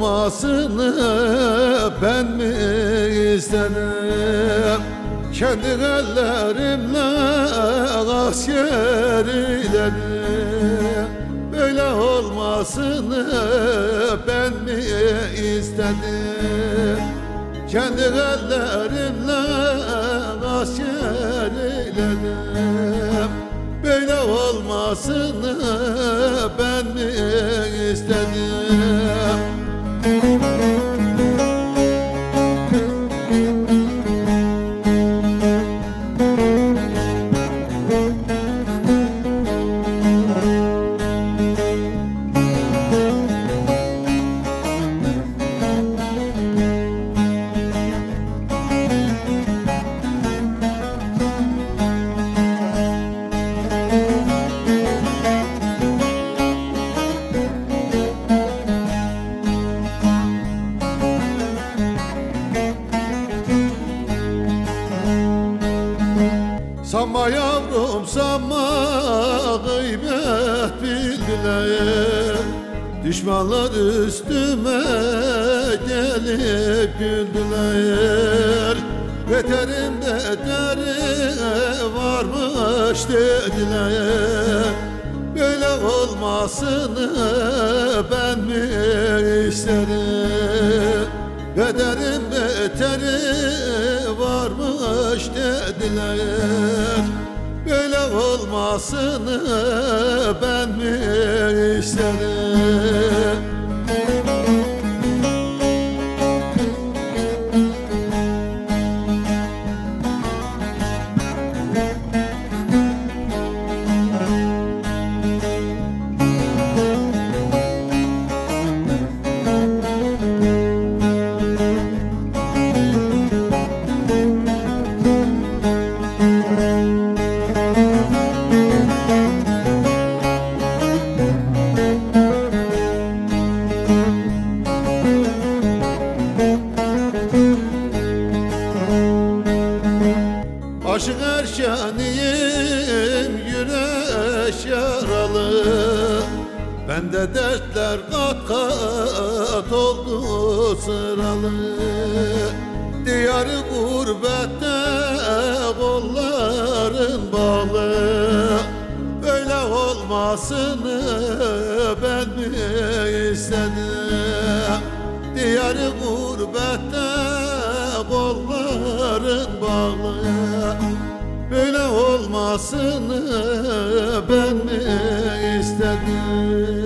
olmasını ben mi istedim? Kendi ellerimle asker eyledim Böyle olmasını ben mi istedim? Kendi ellerimle asker eyledim Böyle olmasını ben mi istedim Sanma yavrum sanma gıybet bildiler. Düşmanlar üstüme gelip güldüler. Beterin beteri varmış dediler. Böyle olmasını ben mi isterim? Bederin beteri varmış dediler. Böyle olmasını ben mi isterim Aşık erşaniyim güneş yaralı. Bende dertler kat kat oldu sıralı. Diyarı gurbette kolların bağlı. Böyle olmasını ben mi istedim? Diyarı gurbette kolların bağlı Böyle olmasını ben mi istedim